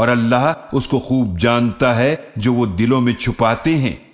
और अल्लाह उसको खूब जानता है जो वो दिलों में छुपाते हैं।